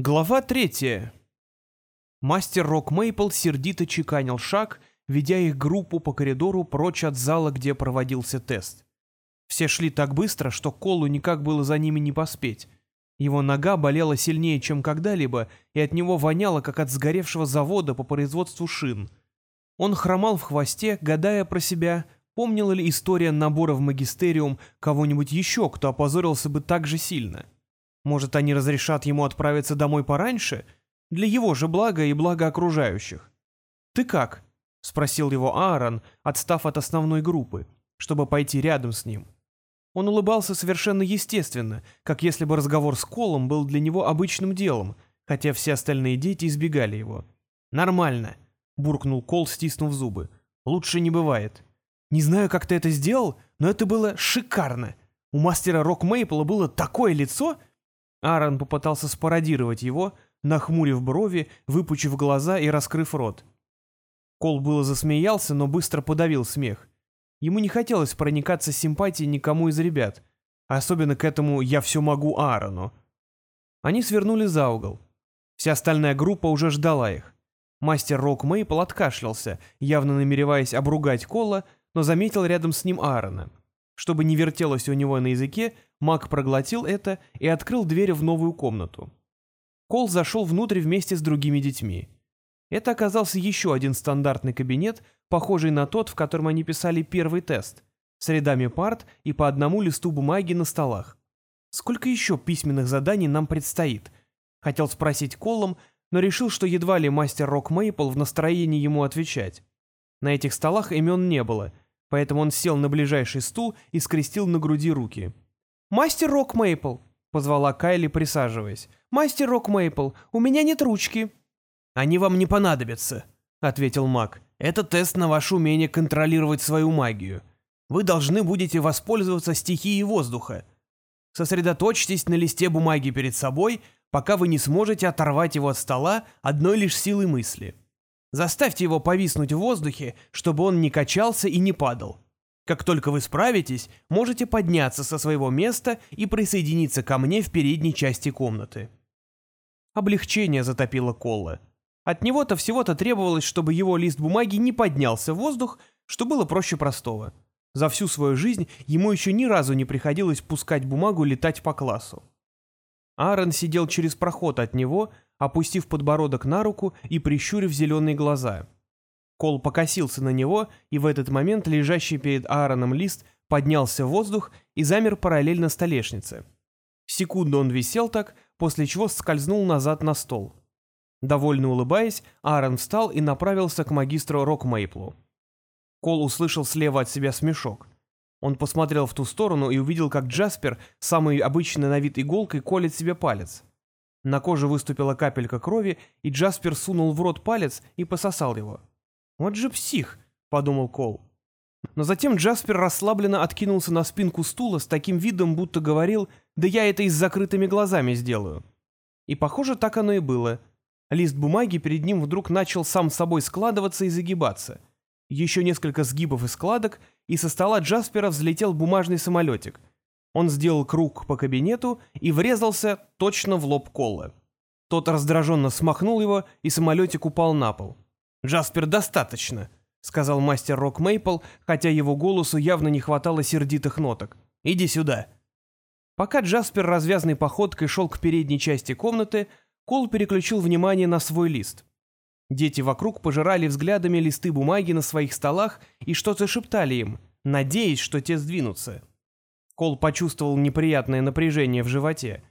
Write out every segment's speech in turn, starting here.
Глава третья. Мастер Рок Мейпл сердито чеканил шаг, ведя их группу по коридору прочь от зала, где проводился тест. Все шли так быстро, что Колу никак было за ними не поспеть. Его нога болела сильнее, чем когда-либо, и от него воняло, как от сгоревшего завода по производству шин. Он хромал в хвосте, гадая про себя, помнила ли история набора в магистериум кого-нибудь еще, кто опозорился бы так же сильно. — может, они разрешат ему отправиться домой пораньше? Для его же блага и блага окружающих. «Ты как?» — спросил его Аарон, отстав от основной группы, чтобы пойти рядом с ним. Он улыбался совершенно естественно, как если бы разговор с Колом был для него обычным делом, хотя все остальные дети избегали его. «Нормально», — буркнул Кол, стиснув зубы. «Лучше не бывает». «Не знаю, как ты это сделал, но это было шикарно. У мастера Рок Мейпла было такое лицо, Аарон попытался спародировать его, нахмурив брови, выпучив глаза и раскрыв рот. Кол было засмеялся, но быстро подавил смех. Ему не хотелось проникаться симпатией никому из ребят, особенно к этому «я все могу» Аарону. Они свернули за угол. Вся остальная группа уже ждала их. Мастер Рок Мейпл откашлялся, явно намереваясь обругать Кола, но заметил рядом с ним Аарона. Чтобы не вертелось у него на языке, маг проглотил это и открыл дверь в новую комнату. Кол зашел внутрь вместе с другими детьми. Это оказался еще один стандартный кабинет, похожий на тот, в котором они писали первый тест, с рядами парт и по одному листу бумаги на столах. «Сколько еще письменных заданий нам предстоит?» Хотел спросить Колом, но решил, что едва ли мастер Рок Мейпл в настроении ему отвечать. На этих столах имен не было — поэтому он сел на ближайший стул и скрестил на груди руки. «Мастер Рок Мейпл!» — позвала Кайли, присаживаясь. «Мастер Рок Мейпл, у меня нет ручки». «Они вам не понадобятся», — ответил маг. «Это тест на ваше умение контролировать свою магию. Вы должны будете воспользоваться стихией воздуха. Сосредоточьтесь на листе бумаги перед собой, пока вы не сможете оторвать его от стола одной лишь силой мысли». Заставьте его повиснуть в воздухе, чтобы он не качался и не падал. Как только вы справитесь, можете подняться со своего места и присоединиться ко мне в передней части комнаты. Облегчение затопило Колла. От него-то всего-то требовалось, чтобы его лист бумаги не поднялся в воздух, что было проще простого. За всю свою жизнь ему еще ни разу не приходилось пускать бумагу летать по классу. Аарон сидел через проход от него, опустив подбородок на руку и прищурив зеленые глаза. Кол покосился на него, и в этот момент лежащий перед Аароном лист поднялся в воздух и замер параллельно столешнице. Секунду он висел так, после чего скользнул назад на стол. Довольно улыбаясь, Аарон встал и направился к магистру Рокмейплу. Кол услышал слева от себя смешок. Он посмотрел в ту сторону и увидел, как Джаспер, самый обычный на вид иголкой, колет себе палец. На коже выступила капелька крови, и Джаспер сунул в рот палец и пососал его. «Вот же псих!» — подумал Кол. Но затем Джаспер расслабленно откинулся на спинку стула с таким видом, будто говорил «Да я это и с закрытыми глазами сделаю». И похоже, так оно и было. Лист бумаги перед ним вдруг начал сам собой складываться и загибаться. Еще несколько сгибов и складок, и со стола Джаспера взлетел бумажный самолетик — он сделал круг по кабинету и врезался точно в лоб Колла. Тот раздраженно смахнул его, и самолетик упал на пол. «Джаспер, достаточно», — сказал мастер Рок Мейпл, хотя его голосу явно не хватало сердитых ноток. «Иди сюда». Пока Джаспер развязной походкой шел к передней части комнаты, Кол переключил внимание на свой лист. Дети вокруг пожирали взглядами листы бумаги на своих столах и что-то шептали им, надеясь, что те сдвинутся. Кол почувствовал неприятное напряжение в животе.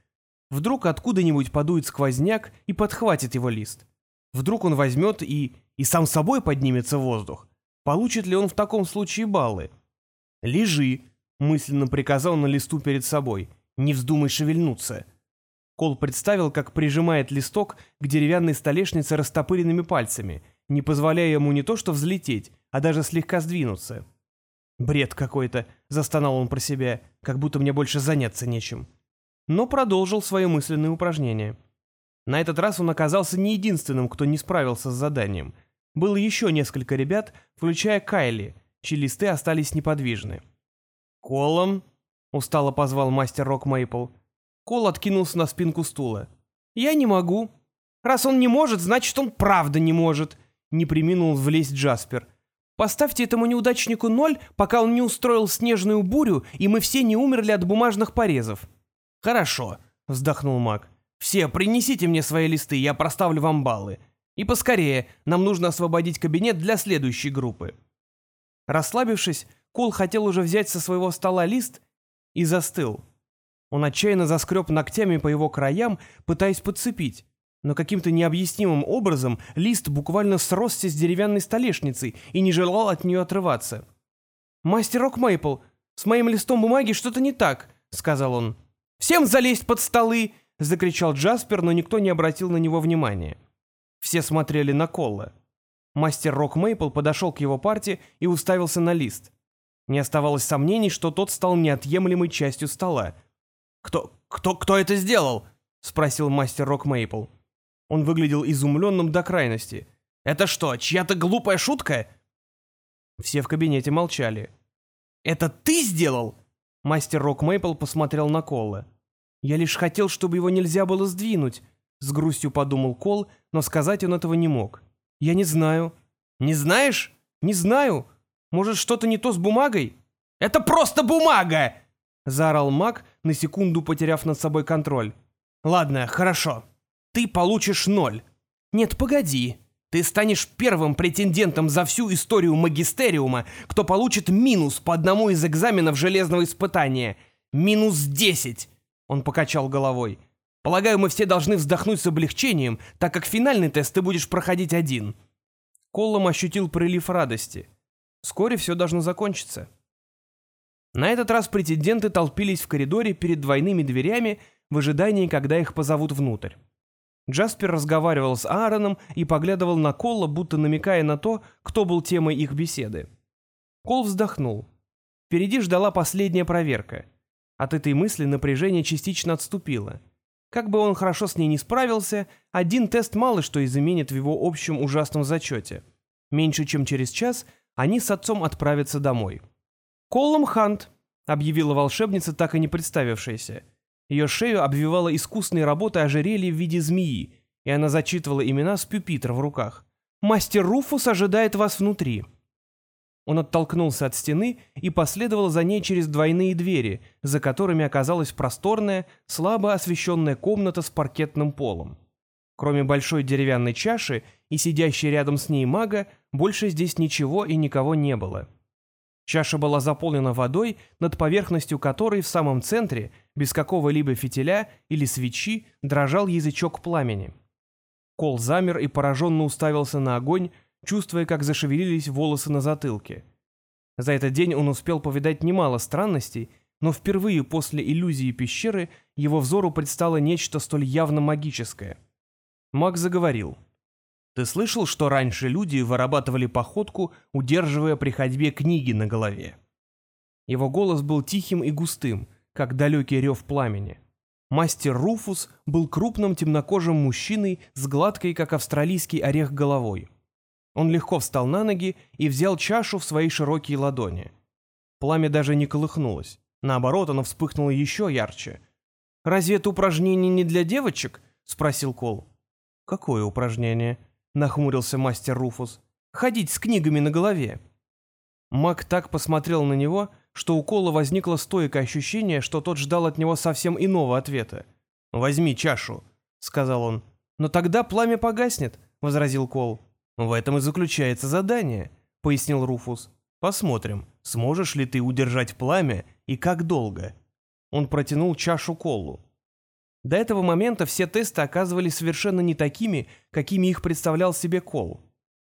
Вдруг откуда-нибудь подует сквозняк и подхватит его лист. Вдруг он возьмет и... и сам собой поднимется в воздух. Получит ли он в таком случае баллы? «Лежи», — мысленно приказал на листу перед собой. «Не вздумай шевельнуться». Кол представил, как прижимает листок к деревянной столешнице растопыренными пальцами, не позволяя ему не то что взлететь, а даже слегка сдвинуться. «Бред какой-то», — застонал он про себя, — «как будто мне больше заняться нечем». Но продолжил свое мысленное упражнение. На этот раз он оказался не единственным, кто не справился с заданием. Было еще несколько ребят, включая Кайли, чьи листы остались неподвижны. «Колом?» — устало позвал мастер Рок Мейпл. Кол откинулся на спинку стула. «Я не могу. Раз он не может, значит, он правда не может», — не приминул влезть Джаспер. «Поставьте этому неудачнику ноль, пока он не устроил снежную бурю, и мы все не умерли от бумажных порезов». «Хорошо», — вздохнул маг. «Все, принесите мне свои листы, я проставлю вам баллы. И поскорее, нам нужно освободить кабинет для следующей группы». Расслабившись, Кол хотел уже взять со своего стола лист и застыл. Он отчаянно заскреб ногтями по его краям, пытаясь подцепить, но каким-то необъяснимым образом лист буквально сросся с деревянной столешницей и не желал от нее отрываться. «Мастер Рок Мейпл, с моим листом бумаги что-то не так», — сказал он. «Всем залезть под столы!» — закричал Джаспер, но никто не обратил на него внимания. Все смотрели на Колла. Мастер Рок Мейпл подошел к его парте и уставился на лист. Не оставалось сомнений, что тот стал неотъемлемой частью стола. «Кто, кто, кто это сделал?» — спросил мастер Рок Мейпл. Он выглядел изумленным до крайности. «Это что, чья-то глупая шутка?» Все в кабинете молчали. «Это ты сделал?» Мастер Рок Мейпл посмотрел на Колла. «Я лишь хотел, чтобы его нельзя было сдвинуть», — с грустью подумал Кол, но сказать он этого не мог. «Я не знаю». «Не знаешь?» «Не знаю. Может, что-то не то с бумагой?» «Это просто бумага!» — заорал маг, на секунду потеряв над собой контроль. «Ладно, хорошо. Ты получишь ноль». «Нет, погоди. Ты станешь первым претендентом за всю историю магистериума, кто получит минус по одному из экзаменов железного испытания. Минус десять!» Он покачал головой. «Полагаю, мы все должны вздохнуть с облегчением, так как финальный тест ты будешь проходить один». Коллом ощутил прилив радости. Вскоре все должно закончиться. На этот раз претенденты толпились в коридоре перед двойными дверями в ожидании, когда их позовут внутрь. Джаспер разговаривал с Аароном и поглядывал на Колла, будто намекая на то, кто был темой их беседы. Кол вздохнул. Впереди ждала последняя проверка. От этой мысли напряжение частично отступило. Как бы он хорошо с ней не справился, один тест мало что изменит в его общем ужасном зачете. Меньше чем через час они с отцом отправятся домой. «Коллом Хант», — объявила волшебница, так и не представившаяся. Ее шею обвивала искусной работой ожерелье в виде змеи, и она зачитывала имена с пюпитра в руках. «Мастер Руфус ожидает вас внутри». Он оттолкнулся от стены и последовал за ней через двойные двери, за которыми оказалась просторная, слабо освещенная комната с паркетным полом. Кроме большой деревянной чаши и сидящей рядом с ней мага, больше здесь ничего и никого не было. Чаша была заполнена водой, над поверхностью которой в самом центре, без какого-либо фитиля или свечи, дрожал язычок пламени. Кол замер и пораженно уставился на огонь, чувствуя, как зашевелились волосы на затылке. За этот день он успел повидать немало странностей, но впервые после иллюзии пещеры его взору предстало нечто столь явно магическое. Маг заговорил. Ты слышал, что раньше люди вырабатывали походку, удерживая при ходьбе книги на голове? Его голос был тихим и густым, как далекий рев пламени. Мастер Руфус был крупным темнокожим мужчиной с гладкой, как австралийский орех, головой. Он легко встал на ноги и взял чашу в свои широкие ладони. Пламя даже не колыхнулось. Наоборот, оно вспыхнуло еще ярче. «Разве это упражнение не для девочек?» — спросил Кол. «Какое упражнение?» Нахмурился мастер Руфус. «Ходить с книгами на голове». Мак так посмотрел на него, что у Кола возникло стойкое ощущение, что тот ждал от него совсем иного ответа. «Возьми чашу», — сказал он. «Но тогда пламя погаснет», — возразил Кол. «В этом и заключается задание», — пояснил Руфус. «Посмотрим, сможешь ли ты удержать пламя и как долго». Он протянул чашу Колу. До этого момента все тесты оказывались совершенно не такими, какими их представлял себе Кол.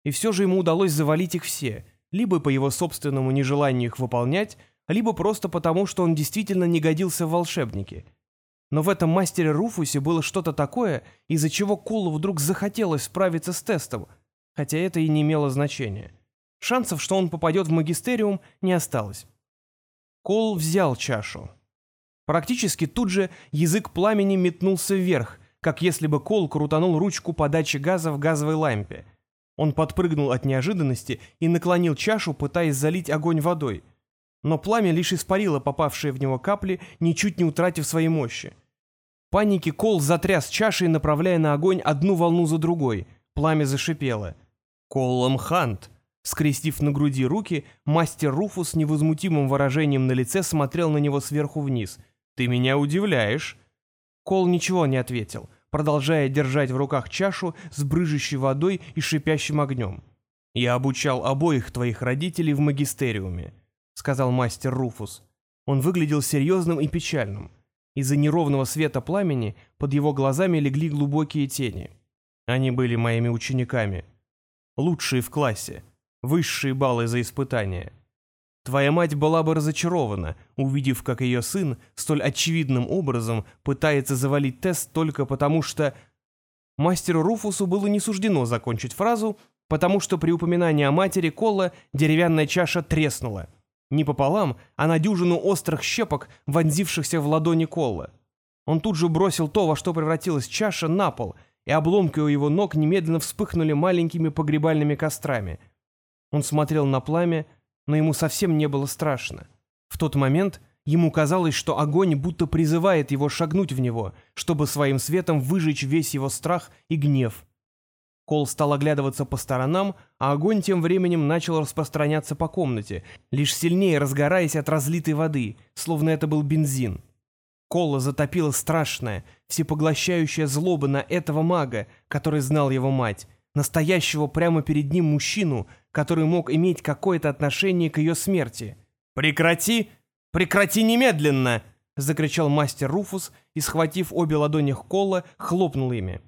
И все же ему удалось завалить их все, либо по его собственному нежеланию их выполнять, либо просто потому, что он действительно не годился в волшебники. Но в этом мастере Руфусе было что-то такое, из-за чего Колу вдруг захотелось справиться с тестом, хотя это и не имело значения. Шансов, что он попадет в магистериум, не осталось. Кол взял чашу. Практически тут же язык пламени метнулся вверх, как если бы Кол крутанул ручку подачи газа в газовой лампе. Он подпрыгнул от неожиданности и наклонил чашу, пытаясь залить огонь водой. Но пламя лишь испарило попавшие в него капли, ничуть не утратив своей мощи. панике Кол затряс чашей, направляя на огонь одну волну за другой. Пламя зашипело. «Коллом Хант!» Скрестив на груди руки, мастер Руфус с невозмутимым выражением на лице смотрел на него сверху вниз. «Ты меня удивляешь!» Кол ничего не ответил, продолжая держать в руках чашу с брыжущей водой и шипящим огнем. «Я обучал обоих твоих родителей в магистериуме», — сказал мастер Руфус. Он выглядел серьезным и печальным. Из-за неровного света пламени под его глазами легли глубокие тени. Они были моими учениками. Лучшие в классе. Высшие баллы за испытания. Твоя мать была бы разочарована, увидев, как ее сын столь очевидным образом пытается завалить тест только потому, что... Мастеру Руфусу было не суждено закончить фразу, потому что при упоминании о матери Колла деревянная чаша треснула — не пополам, а на дюжину острых щепок, вонзившихся в ладони Колла. Он тут же бросил то, во что превратилась чаша, на пол, и обломки у его ног немедленно вспыхнули маленькими погребальными кострами. Он смотрел на пламя, но ему совсем не было страшно. В тот момент ему казалось, что огонь будто призывает его шагнуть в него, чтобы своим светом выжечь весь его страх и гнев. Кол стал оглядываться по сторонам, а огонь тем временем начал распространяться по комнате, лишь сильнее разгораясь от разлитой воды, словно это был бензин. Кола затопила страшная, всепоглощающая злоба на этого мага, который знал его мать, настоящего прямо перед ним мужчину, который мог иметь какое-то отношение к ее смерти. «Прекрати! Прекрати немедленно!» — закричал мастер Руфус и, схватив обе ладони Колла, хлопнул ими.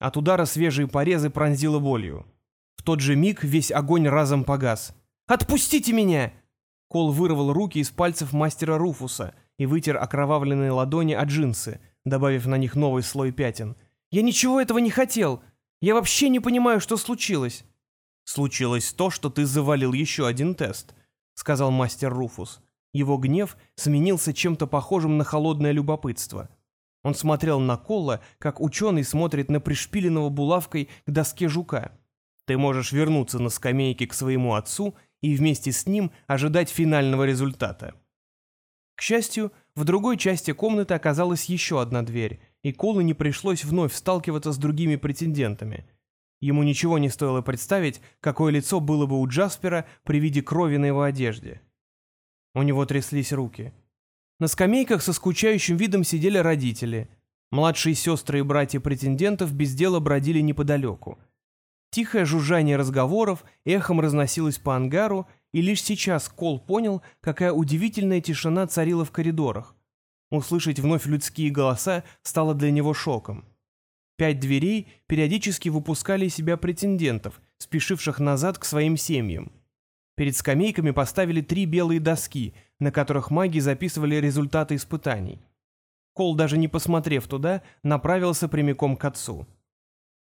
От удара свежие порезы пронзило болью. В тот же миг весь огонь разом погас. «Отпустите меня!» Кол вырвал руки из пальцев мастера Руфуса и вытер окровавленные ладони от джинсы, добавив на них новый слой пятен. «Я ничего этого не хотел! Я вообще не понимаю, что случилось!» «Случилось то, что ты завалил еще один тест», — сказал мастер Руфус. Его гнев сменился чем-то похожим на холодное любопытство — он смотрел на Колла, как ученый смотрит на пришпиленного булавкой к доске жука. Ты можешь вернуться на скамейке к своему отцу и вместе с ним ожидать финального результата. К счастью, в другой части комнаты оказалась еще одна дверь, и Колу не пришлось вновь сталкиваться с другими претендентами. Ему ничего не стоило представить, какое лицо было бы у Джаспера при виде крови на его одежде. У него тряслись руки. На скамейках со скучающим видом сидели родители. Младшие сестры и братья претендентов без дела бродили неподалеку. Тихое жужжание разговоров эхом разносилось по ангару, и лишь сейчас Кол понял, какая удивительная тишина царила в коридорах. Услышать вновь людские голоса стало для него шоком. Пять дверей периодически выпускали из себя претендентов, спешивших назад к своим семьям. Перед скамейками поставили три белые доски, на которых маги записывали результаты испытаний. Кол, даже не посмотрев туда, направился прямиком к отцу.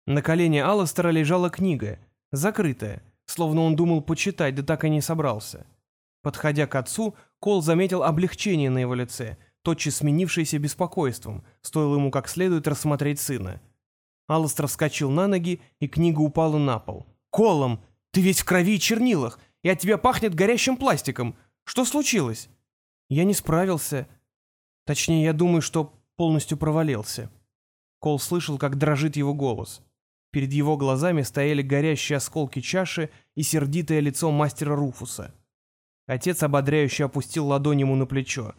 На колене Алластера лежала книга, закрытая, словно он думал почитать, да так и не собрался. Подходя к отцу, Кол заметил облегчение на его лице, тотчас сменившееся беспокойством, стоило ему как следует рассмотреть сына. Алластер вскочил на ноги, и книга упала на пол. «Колом! Ты весь в крови и чернилах! и от тебя пахнет горящим пластиком. Что случилось?» «Я не справился. Точнее, я думаю, что полностью провалился». Кол слышал, как дрожит его голос. Перед его глазами стояли горящие осколки чаши и сердитое лицо мастера Руфуса. Отец ободряюще опустил ладонь ему на плечо.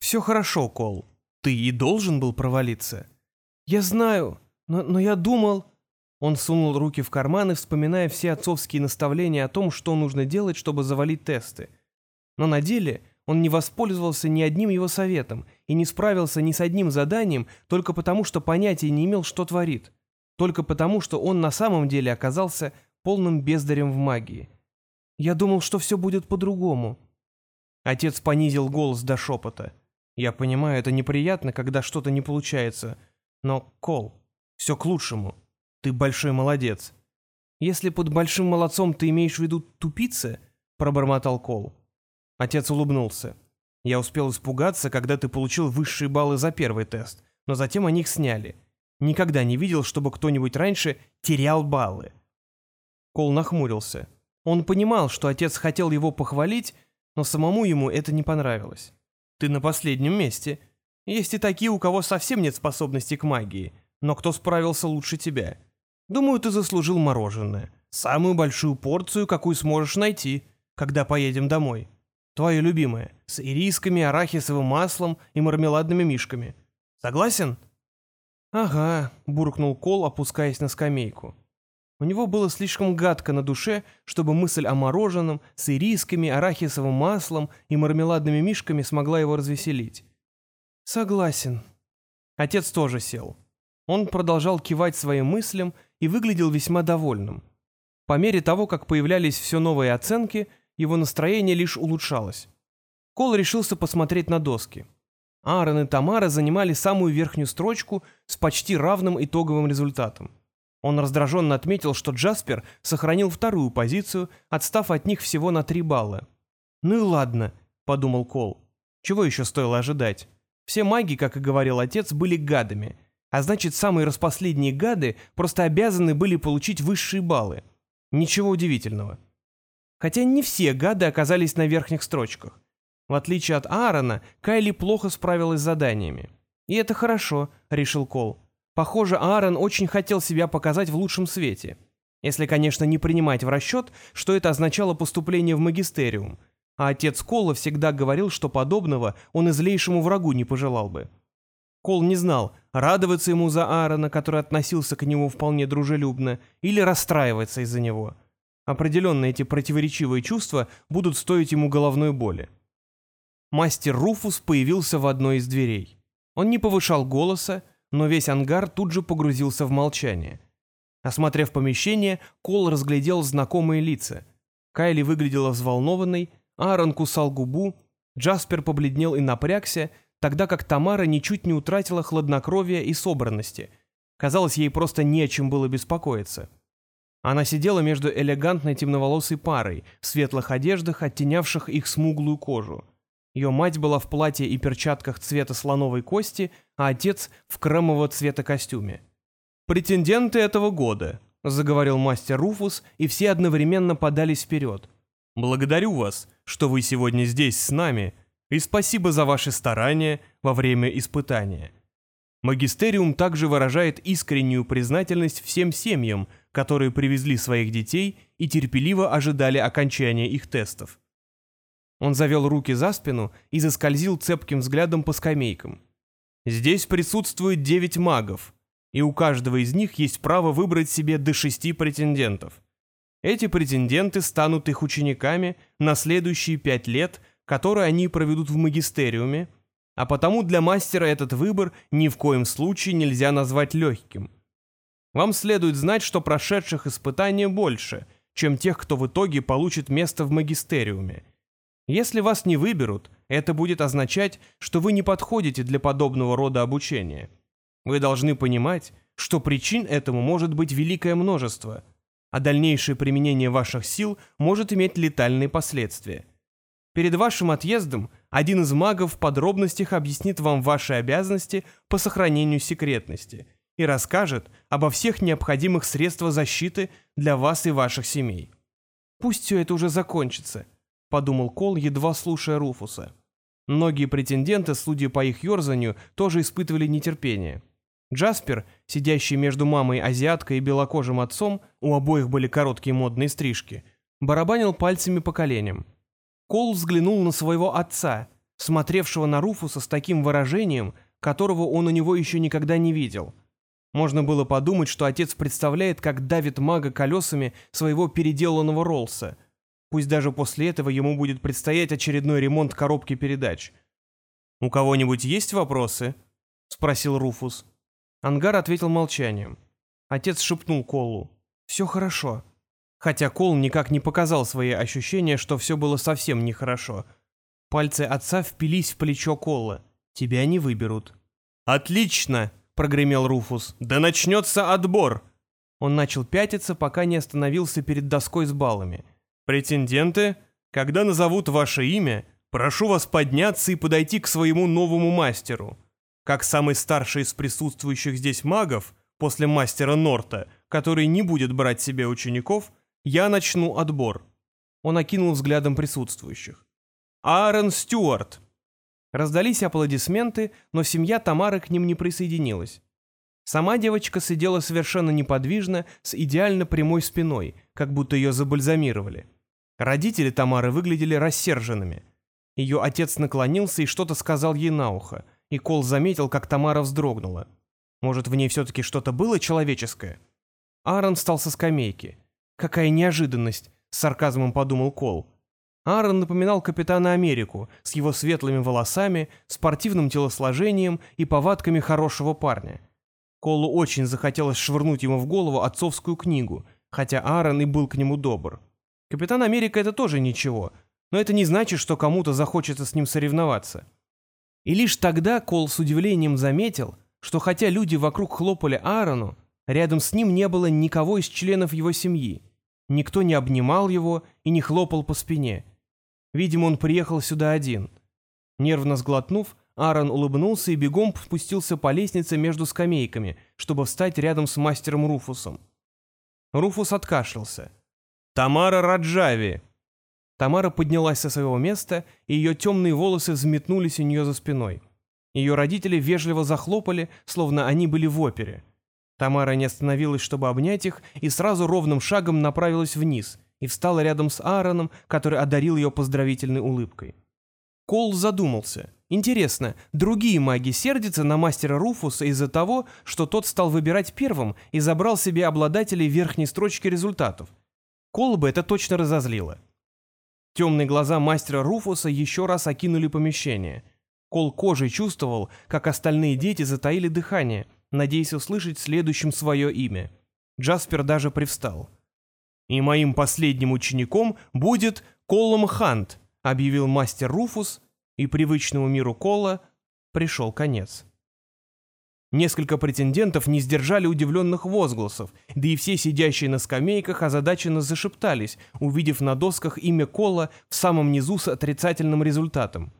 «Все хорошо, Кол. Ты и должен был провалиться». «Я знаю, но, но я думал...» Он сунул руки в карманы, вспоминая все отцовские наставления о том, что нужно делать, чтобы завалить тесты. Но на деле он не воспользовался ни одним его советом и не справился ни с одним заданием только потому, что понятия не имел, что творит. Только потому, что он на самом деле оказался полным бездарем в магии. «Я думал, что все будет по-другому». Отец понизил голос до шепота. «Я понимаю, это неприятно, когда что-то не получается, но, Кол, все к лучшему». Ты большой молодец. Если под большим молодцом ты имеешь в виду тупица, пробормотал Кол. Отец улыбнулся. Я успел испугаться, когда ты получил высшие баллы за первый тест, но затем они их сняли. Никогда не видел, чтобы кто-нибудь раньше терял баллы. Кол нахмурился. Он понимал, что отец хотел его похвалить, но самому ему это не понравилось. «Ты на последнем месте. Есть и такие, у кого совсем нет способности к магии, но кто справился лучше тебя. Думаю, ты заслужил мороженое. Самую большую порцию, какую сможешь найти, когда поедем домой. Твое любимое, с ирисками, арахисовым маслом и мармеладными мишками. Согласен?» «Ага», — буркнул Кол, опускаясь на скамейку. У него было слишком гадко на душе, чтобы мысль о мороженом с ирисками, арахисовым маслом и мармеладными мишками смогла его развеселить. «Согласен». Отец тоже сел. Он продолжал кивать своим мыслям и выглядел весьма довольным. По мере того, как появлялись все новые оценки, его настроение лишь улучшалось. Кол решился посмотреть на доски. Аарон и Тамара занимали самую верхнюю строчку с почти равным итоговым результатом. Он раздраженно отметил, что Джаспер сохранил вторую позицию, отстав от них всего на три балла. «Ну и ладно», — подумал Кол. «Чего еще стоило ожидать? Все маги, как и говорил отец, были гадами, а значит, самые распоследние гады просто обязаны были получить высшие баллы. Ничего удивительного. Хотя не все гады оказались на верхних строчках. В отличие от Аарона, Кайли плохо справилась с заданиями. «И это хорошо», — решил Кол. «Похоже, Аарон очень хотел себя показать в лучшем свете. Если, конечно, не принимать в расчет, что это означало поступление в магистериум. А отец Кола всегда говорил, что подобного он и злейшему врагу не пожелал бы. Кол не знал, радоваться ему за Аарона, который относился к нему вполне дружелюбно, или расстраиваться из-за него. Определенно эти противоречивые чувства будут стоить ему головной боли мастер Руфус появился в одной из дверей. Он не повышал голоса, но весь ангар тут же погрузился в молчание. Осмотрев помещение, Кол разглядел знакомые лица. Кайли выглядела взволнованной, Аарон кусал губу, Джаспер побледнел и напрягся, тогда как Тамара ничуть не утратила хладнокровия и собранности. Казалось, ей просто не о чем было беспокоиться. Она сидела между элегантной темноволосой парой в светлых одеждах, оттенявших их смуглую кожу. Ее мать была в платье и перчатках цвета слоновой кости, а отец в кремового цвета костюме. «Претенденты этого года», — заговорил мастер Руфус, и все одновременно подались вперед. «Благодарю вас, что вы сегодня здесь с нами, и спасибо за ваши старания во время испытания». Магистериум также выражает искреннюю признательность всем семьям, которые привезли своих детей и терпеливо ожидали окончания их тестов. Он завел руки за спину и заскользил цепким взглядом по скамейкам. Здесь присутствует девять магов, и у каждого из них есть право выбрать себе до шести претендентов. Эти претенденты станут их учениками на следующие пять лет, которые они проведут в магистериуме, а потому для мастера этот выбор ни в коем случае нельзя назвать легким. Вам следует знать, что прошедших испытания больше, чем тех, кто в итоге получит место в магистериуме, если вас не выберут, это будет означать, что вы не подходите для подобного рода обучения. Вы должны понимать, что причин этому может быть великое множество, а дальнейшее применение ваших сил может иметь летальные последствия. Перед вашим отъездом один из магов в подробностях объяснит вам ваши обязанности по сохранению секретности и расскажет обо всех необходимых средствах защиты для вас и ваших семей. Пусть все это уже закончится, подумал Кол, едва слушая Руфуса. Многие претенденты, судя по их ерзанию, тоже испытывали нетерпение. Джаспер, сидящий между мамой-азиаткой и белокожим отцом, у обоих были короткие модные стрижки, барабанил пальцами по коленям. Кол взглянул на своего отца, смотревшего на Руфуса с таким выражением, которого он у него еще никогда не видел. Можно было подумать, что отец представляет, как давит мага колесами своего переделанного Роллса — Пусть даже после этого ему будет предстоять очередной ремонт коробки передач. «У кого-нибудь есть вопросы?» — спросил Руфус. Ангар ответил молчанием. Отец шепнул Колу. «Все хорошо». Хотя Кол никак не показал свои ощущения, что все было совсем нехорошо. Пальцы отца впились в плечо Колла. «Тебя не выберут». «Отлично!» — прогремел Руфус. «Да начнется отбор!» Он начал пятиться, пока не остановился перед доской с баллами. «Претенденты, когда назовут ваше имя, прошу вас подняться и подойти к своему новому мастеру. Как самый старший из присутствующих здесь магов, после мастера Норта, который не будет брать себе учеников, я начну отбор». Он окинул взглядом присутствующих. «Аарон Стюарт». Раздались аплодисменты, но семья Тамары к ним не присоединилась. Сама девочка сидела совершенно неподвижно, с идеально прямой спиной, как будто ее забальзамировали. Родители Тамары выглядели рассерженными. Ее отец наклонился и что-то сказал ей на ухо, и Кол заметил, как Тамара вздрогнула. Может, в ней все-таки что-то было человеческое? Аарон встал со скамейки. «Какая неожиданность!» — с сарказмом подумал Кол. Аарон напоминал капитана Америку с его светлыми волосами, спортивным телосложением и повадками хорошего парня. Колу очень захотелось швырнуть ему в голову отцовскую книгу, хотя Аарон и был к нему добр. Капитан Америка — это тоже ничего, но это не значит, что кому-то захочется с ним соревноваться. И лишь тогда Кол с удивлением заметил, что хотя люди вокруг хлопали Аарону, рядом с ним не было никого из членов его семьи. Никто не обнимал его и не хлопал по спине. Видимо, он приехал сюда один. Нервно сглотнув, Аарон улыбнулся и бегом спустился по лестнице между скамейками, чтобы встать рядом с мастером Руфусом. Руфус откашлялся. «Тамара Раджави!» Тамара поднялась со своего места, и ее темные волосы взметнулись у нее за спиной. Ее родители вежливо захлопали, словно они были в опере. Тамара не остановилась, чтобы обнять их, и сразу ровным шагом направилась вниз и встала рядом с Аароном, который одарил ее поздравительной улыбкой. Кол задумался. Интересно, другие маги сердятся на мастера Руфуса из-за того, что тот стал выбирать первым и забрал себе обладателей верхней строчки результатов? Кол бы это точно разозлило. Темные глаза мастера Руфуса еще раз окинули помещение. Кол кожей чувствовал, как остальные дети затаили дыхание, надеясь услышать следующим свое имя. Джаспер даже привстал. «И моим последним учеником будет Колом Хант», объявил мастер Руфус, и привычному миру Кола пришел конец. Несколько претендентов не сдержали удивленных возгласов, да и все сидящие на скамейках озадаченно зашептались, увидев на досках имя Кола в самом низу с отрицательным результатом.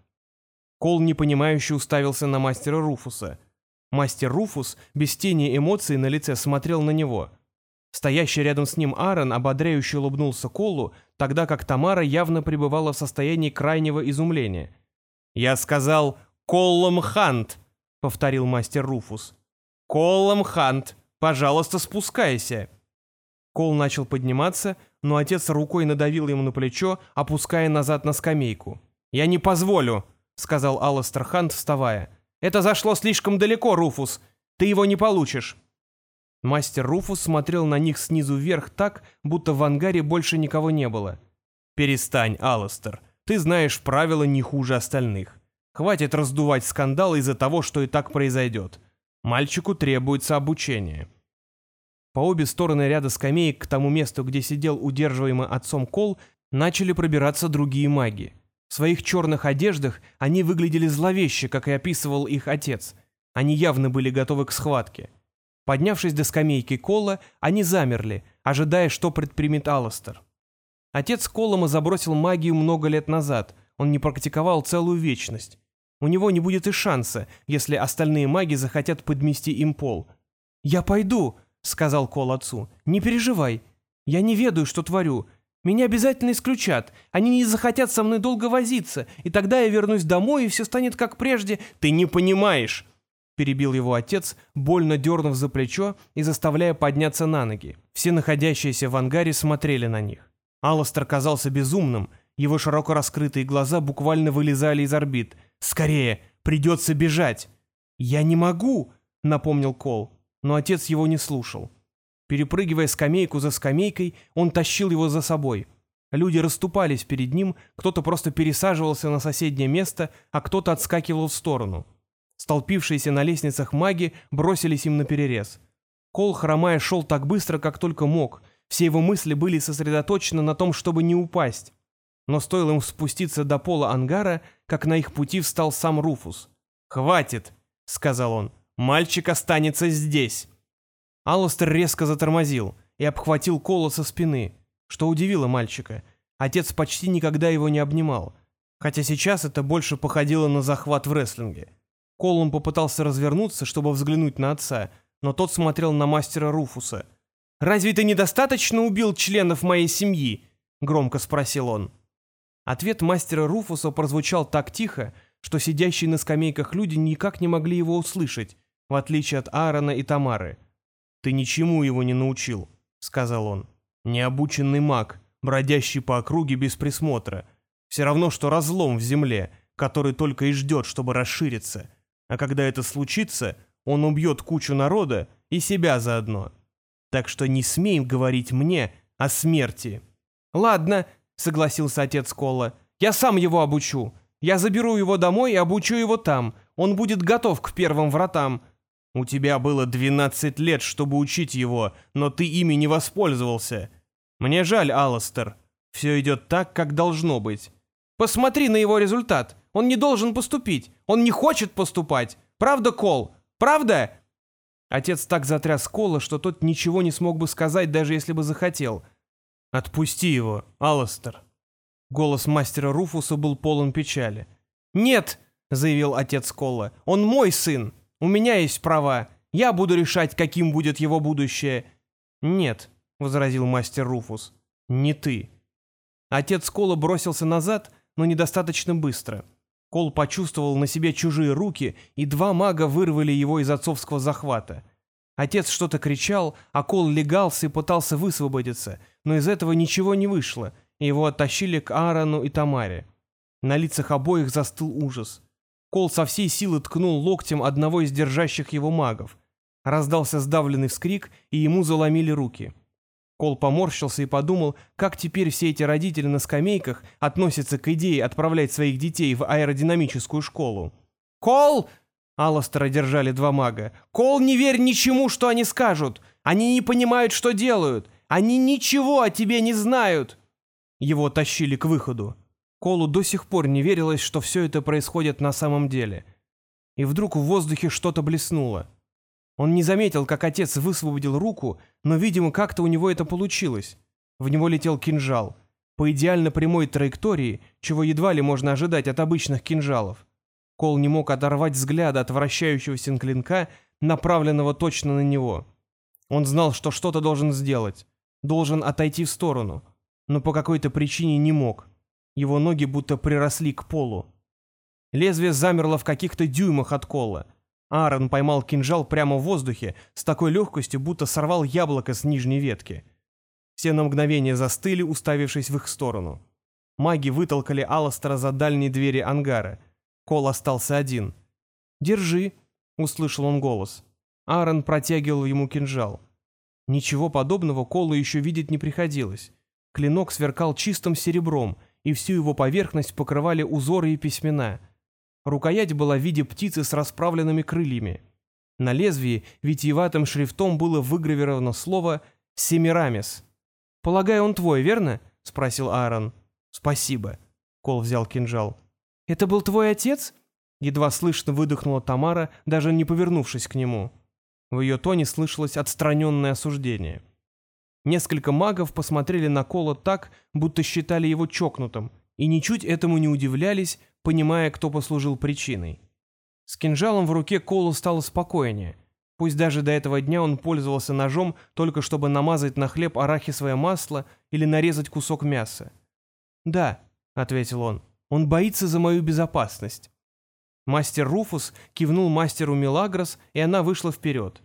Кол непонимающе уставился на мастера Руфуса. Мастер Руфус без тени эмоций на лице смотрел на него. Стоящий рядом с ним Аарон ободряюще улыбнулся Колу, тогда как Тамара явно пребывала в состоянии крайнего изумления. «Я сказал «Коллом Хант», — повторил мастер Руфус. «Коллом Хант, пожалуйста, спускайся». Кол начал подниматься, но отец рукой надавил ему на плечо, опуская назад на скамейку. «Я не позволю», — сказал Алластер Хант, вставая. «Это зашло слишком далеко, Руфус. Ты его не получишь». Мастер Руфус смотрел на них снизу вверх так, будто в ангаре больше никого не было. «Перестань, Алластер. Ты знаешь правила не хуже остальных. Хватит раздувать скандал из-за того, что и так произойдет. Мальчику требуется обучение». По обе стороны ряда скамеек к тому месту, где сидел удерживаемый отцом Кол, начали пробираться другие маги. В своих черных одеждах они выглядели зловеще, как и описывал их отец. Они явно были готовы к схватке. Поднявшись до скамейки Кола, они замерли, ожидая, что предпримет Алластер. Отец Колома забросил магию много лет назад, он не практиковал целую вечность. У него не будет и шанса, если остальные маги захотят подмести им пол. «Я пойду», — сказал Кол отцу, — «не переживай. Я не ведаю, что творю. Меня обязательно исключат. Они не захотят со мной долго возиться, и тогда я вернусь домой, и все станет как прежде. Ты не понимаешь!» Перебил его отец, больно дернув за плечо и заставляя подняться на ноги. Все находящиеся в ангаре смотрели на них. Алластер казался безумным, его широко раскрытые глаза буквально вылезали из орбит. «Скорее! Придется бежать!» «Я не могу!» — напомнил Кол, но отец его не слушал. Перепрыгивая скамейку за скамейкой, он тащил его за собой. Люди расступались перед ним, кто-то просто пересаживался на соседнее место, а кто-то отскакивал в сторону. Столпившиеся на лестницах маги бросились им на перерез. Кол, хромая, шел так быстро, как только мог. Все его мысли были сосредоточены на том, чтобы не упасть. Но стоило им спуститься до пола ангара, как на их пути встал сам Руфус. «Хватит!» — сказал он. «Мальчик останется здесь!» Алластер резко затормозил и обхватил Кола со спины, что удивило мальчика. Отец почти никогда его не обнимал, хотя сейчас это больше походило на захват в рестлинге. Колум попытался развернуться, чтобы взглянуть на отца, но тот смотрел на мастера Руфуса. «Разве ты недостаточно убил членов моей семьи?» — громко спросил он. Ответ мастера Руфуса прозвучал так тихо, что сидящие на скамейках люди никак не могли его услышать, в отличие от Аарона и Тамары. «Ты ничему его не научил», — сказал он. «Необученный маг, бродящий по округе без присмотра. Все равно, что разлом в земле, который только и ждет, чтобы расшириться. А когда это случится, он убьет кучу народа и себя заодно. Так что не смей говорить мне о смерти». «Ладно», — согласился отец Колла, — «я сам его обучу. Я заберу его домой и обучу его там. Он будет готов к первым вратам. У тебя было двенадцать лет, чтобы учить его, но ты ими не воспользовался. Мне жаль, Алластер. Все идет так, как должно быть. Посмотри на его результат. Он не должен поступить. Он не хочет поступать. Правда, Кол? Правда?» Отец так затряс Кола, что тот ничего не смог бы сказать, даже если бы захотел. «Отпусти его, Алластер», Голос мастера Руфуса был полон печали. «Нет!» — заявил отец Колла. «Он мой сын! У меня есть права! Я буду решать, каким будет его будущее!» «Нет!» — возразил мастер Руфус. «Не ты!» Отец Кола бросился назад, но недостаточно быстро. Кол почувствовал на себе чужие руки, и два мага вырвали его из отцовского захвата. Отец что-то кричал, а Кол легался и пытался высвободиться, но из этого ничего не вышло, и его оттащили к Аарону и Тамаре. На лицах обоих застыл ужас. Кол со всей силы ткнул локтем одного из держащих его магов. Раздался сдавленный вскрик, и ему заломили руки. Кол поморщился и подумал, как теперь все эти родители на скамейках относятся к идее отправлять своих детей в аэродинамическую школу. «Кол!» — Алластера держали два мага. «Кол, не верь ничему, что они скажут! Они не понимают, что делают! Они ничего о тебе не знают!» Его тащили к выходу. Колу до сих пор не верилось, что все это происходит на самом деле. И вдруг в воздухе что-то блеснуло. Он не заметил, как отец высвободил руку, но, видимо, как-то у него это получилось. В него летел кинжал. По идеально прямой траектории, чего едва ли можно ожидать от обычных кинжалов. Кол не мог оторвать взгляда от вращающегося клинка, направленного точно на него. Он знал, что что-то должен сделать. Должен отойти в сторону но по какой-то причине не мог. Его ноги будто приросли к полу. Лезвие замерло в каких-то дюймах от кола. Аарон поймал кинжал прямо в воздухе с такой легкостью, будто сорвал яблоко с нижней ветки. Все на мгновение застыли, уставившись в их сторону. Маги вытолкали Алластера за дальние двери ангара. Кол остался один. «Держи», — услышал он голос. Аарон протягивал ему кинжал. Ничего подобного Колу еще видеть не приходилось. Клинок сверкал чистым серебром, и всю его поверхность покрывали узоры и письмена. Рукоять была в виде птицы с расправленными крыльями. На лезвии витиеватым шрифтом было выгравировано слово «Семирамис». «Полагаю, он твой, верно?» — спросил Аарон. «Спасибо». Кол взял кинжал. «Это был твой отец?» Едва слышно выдохнула Тамара, даже не повернувшись к нему. В ее тоне слышалось отстраненное осуждение. Несколько магов посмотрели на Кола так, будто считали его чокнутым, и ничуть этому не удивлялись, понимая, кто послужил причиной. С кинжалом в руке Колу стало спокойнее. Пусть даже до этого дня он пользовался ножом только чтобы намазать на хлеб арахисовое масло или нарезать кусок мяса. «Да», — ответил он, — «он боится за мою безопасность». Мастер Руфус кивнул мастеру Милагрос, и она вышла вперед.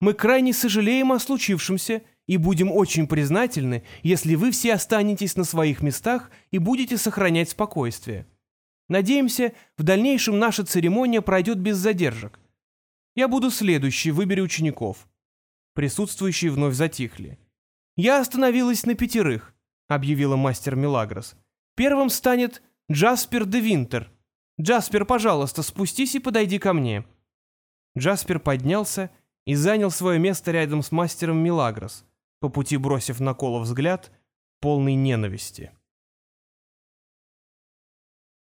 «Мы крайне сожалеем о случившемся и будем очень признательны, если вы все останетесь на своих местах и будете сохранять спокойствие. Надеемся, в дальнейшем наша церемония пройдет без задержек. Я буду следующий, выбери учеников». Присутствующие вновь затихли. «Я остановилась на пятерых», — объявила мастер Милагрос. «Первым станет Джаспер де Винтер. Джаспер, пожалуйста, спустись и подойди ко мне». Джаспер поднялся и занял свое место рядом с мастером Милагрос по пути бросив на Кола взгляд, полный ненависти.